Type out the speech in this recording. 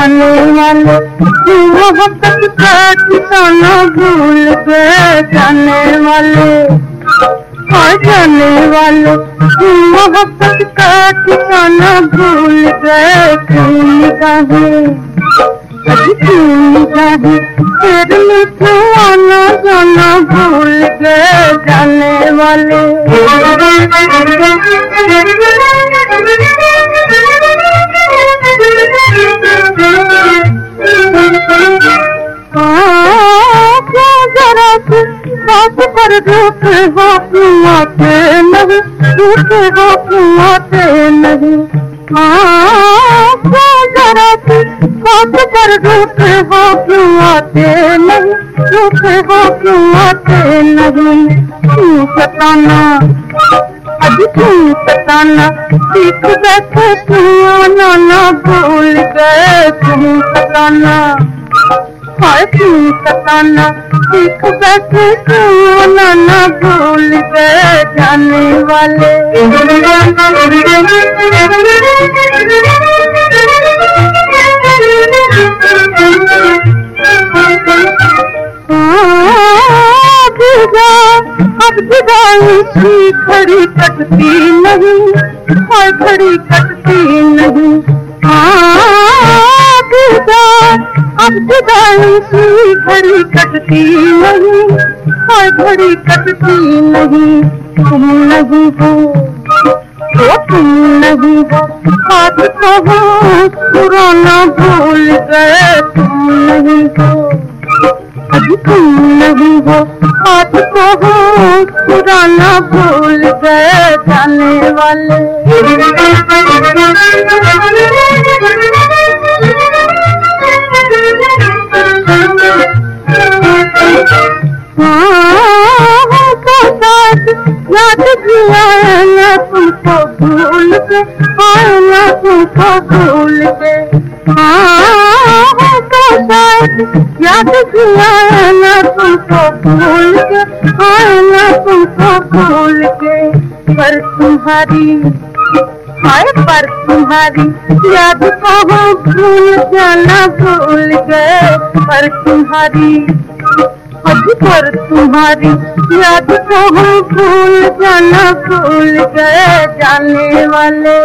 जाने मोहब्बत का भूल गए जाने वाले ओ जाने वाले मोहब्बत का ठिकाना भूल गए क्यों निगाहें क्यों निगाहें फिर मिठू जाना भूल गए जाने वाले रूप हो नहीं रूप हो आते नहीं बात पर रूप हो क्यों आते नहीं रूप हो क्यों आते नहीं सीख बैठे क्यों आना ना भूल गए क्यों सीख बैठे ना भूल गए जाने वाले। खड़ी कटती नहीं और खड़ी कटती नहीं। अब घड़ी कटती नहीं और घड़ी कटती नहीं तुम नहीं हो वो तुम नहीं हो बात कहो पुराना भूल गए तुम नहीं हो। अभी तुम नहीं हो आज कहो पुराना भूल गए जाने वाले तुमको भूल के आना तुमको भूल के। याद किया ना तुमको भूल के आना तुमको भूल के। पर तुम्हारी, हाय, पर तुम्हारी याद कहो भूल जाना भूल गए पर तुम्हारी अब पर तुम्हारी याद को भूल जाना भूल गए जाने वाले।